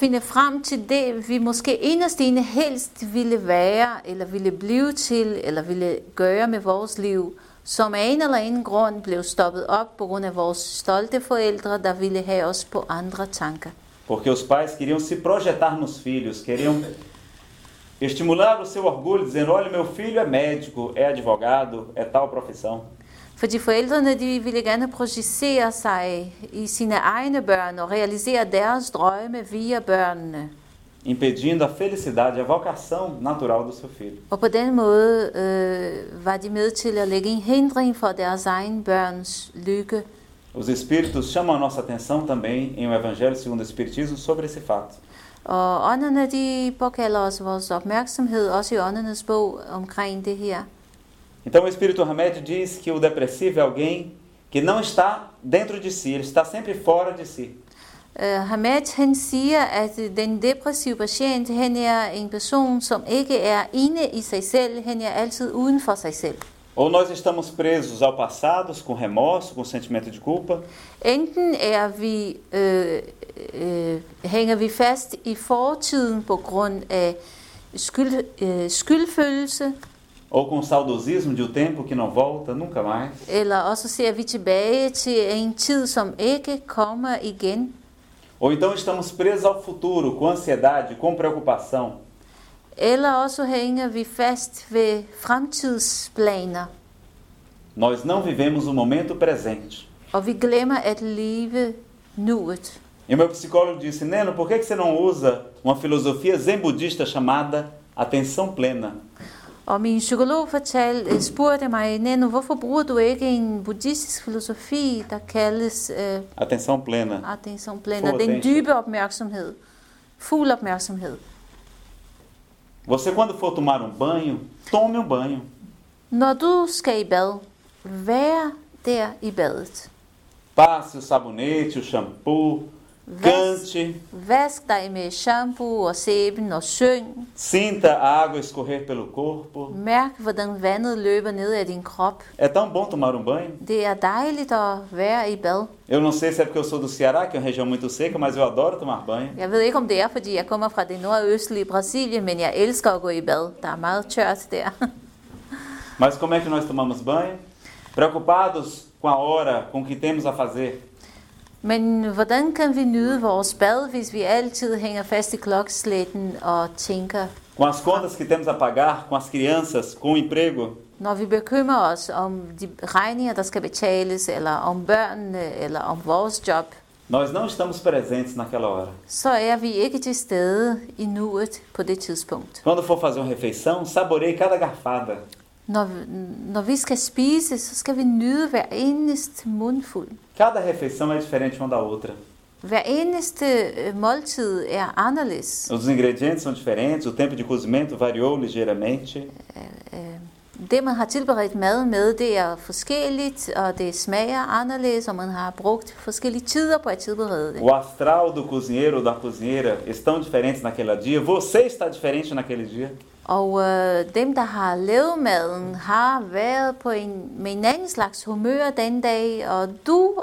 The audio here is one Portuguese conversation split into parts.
finde frem til det, vi måske inderst inde helst ville være, eller ville blive til, eller ville gøre med vores liv, som af en eller anden grund blev stoppet op på grund af vores stolte forældre, der ville have os på andre tanker. Porque os pais queriam se projetar nos filhos, queriam estimular o seu orgulho, dizendo: olha, meu filho é médico, é advogado, é tal profissão. Fordi forældrene de ville gerne projicere sig i sine egne børn og realisere deres drømme via børnene. impedindo a felicidade, a vocação natural do seu filho. Og på den måde øh, var de med til at lægge en hindring for deres egen børns lykke. Os Espíritos chamam a nossa atenção também em o Evangelho segundo o Espiritismo sobre esse fato. Og ånderne de påkalder os vores opmærksomhed, også i åndernes bog, omkring det her. Então o Espírito Remédio diz que o depressivo é alguém que não está dentro de si, ele está sempre fora de si. Uh, Hamed han siger, at den depressive patient han er en person, som ikke er inde i sig selv, han er altid uden for sig selv. Ou nós estamos presos ao passado com remorso, com sentimento de culpa, Enten er vi, øh, øh, hænger vi fast i fortiden på grund af skyld, øh, skyldfølelse, ou com saudosismo de um tempo que não volta nunca mais, eller også ser vi tilbage til en tid, som ikke kommer igen. ou então estamos presos ao futuro com ansiedade, com preocupação, Eller også hænger vi fast ved fremtidsplaner, nós não vivemos o momento presente. og vi glemmer at leve nuet. E o meu psicólogo disse: Neno, por que você não usa uma filosofia zen budista chamada atenção plena? Og min psykolog fortalte, spurgte mig, Neno, hvorfor bruger du ikke en buddhistisk filosofi, der kaldes øh, Atenção plena. attention plena, den attention. dybe opmærksomhed, fuld opmærksomhed. Você, quando for tomar um banho, tome um banho. Når du skal i bad, vær der i badet. Passe o sabonete, o shampoo, cante, dig med shampoo og sæben og syng. sinta a água escorrer pelo corpo. Mærk, hvordan vandet løber ned ad din krop. É tão bom tomar um banho. Det er dejligt at være i bad. Eu não sei se é porque eu sou do Ceará, que é uma região muito seca, mas eu adoro tomar banho. Jeg ved ikke, om det er, fordi jeg kommer fra det nordøstlige Brasilien, men jeg elsker at gå i bad. Der er meget tørt der. Mas como é que nós tomamos banho? Preocupados com a hora, com o que temos a fazer. Men hvordan kan vi nyde vores bad, hvis vi altid hænger fast i klokkeslætten og tænker, Com as contas que temos a pagar, com as crianças, com o emprego. når vi bekymrer os om de regninger, der skal betales, eller om børnene, eller om vores job, Nós não estamos presentes naquela hora. så er vi ikke til stede i nuet på det tidspunkt. Quando for fazer uma refeição, saboreie cada garfada. Når, når vi skal spise, så skal vi nyde hver eneste mundfuld. Cada refeição er diferente uma da outra. Hver eneste øh, måltid er anderledes. Os ingredientes são diferentes, o tempo de cozimento variou ligeiramente. Øh, Det, man har tilberedt mad med, det er forskelligt, og det smager anderledes, og man har brugt forskellige tider på at tilberede det. O astral do cozinheiro ou da cozinheira estão diferentes naquele dia. Você está diferente naquele dia. Og øh, dem, der har lavet maden, har været på en, med en anden slags humør den dag, og du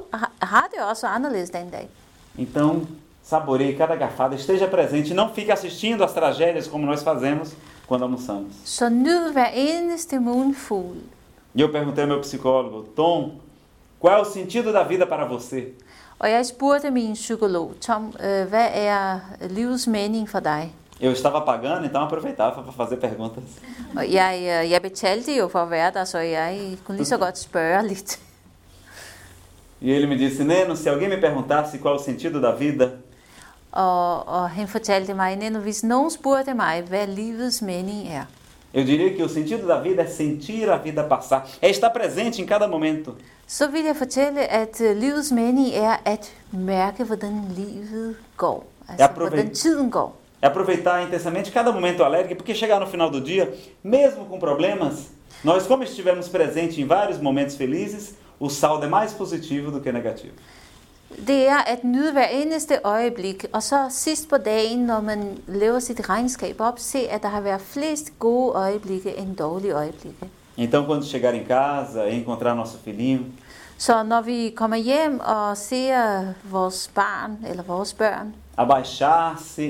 har, det også anderledes den dag. Então, saboreie cada garfada, esteja presente. Não fique assistindo às tragédias como nós fazemos quando almoçamos. Så nyd hver eneste mundfuld. E eu perguntei ao meu psicólogo, Tom, qual é o sentido da vida para você? Og jeg spurgte min psykolog, Tom, øh, hvad er livets mening for dig? Eu estava pagando, então aproveitava para fazer perguntas. Jeg, jeg betalte jo for at være der, så jeg kunne lige så godt spørge lidt. E ele me disse, Neno, se alguém me perguntasse qual o sentido da vida, Og, og han fortalte mig, Neno, hvis nogen spurgte mig, hvad livets mening er, eu diria que o sentido da vida é sentir a vida passar, é estar presente em cada momento. så vil jeg fortælle, at øh, livets mening er at mærke, hvordan livet går. Altså, hvordan tiden går. É aproveitar intensamente cada momento alegre, porque chegar no final do dia, mesmo com problemas, nós, como estivemos presentes em vários momentos felizes, o saldo é mais positivo do que negativo. Det er at nyde hver eneste øjeblik, og så sidst på dagen, når man laver sit regnskab op, se, at der har været flest gode øjeblikke end dårlige øjeblikke. Então, quando chegar em casa e encontrar nosso filhinho, Så når vi kommer hjem og ser vores barn eller vores børn, abaixar-se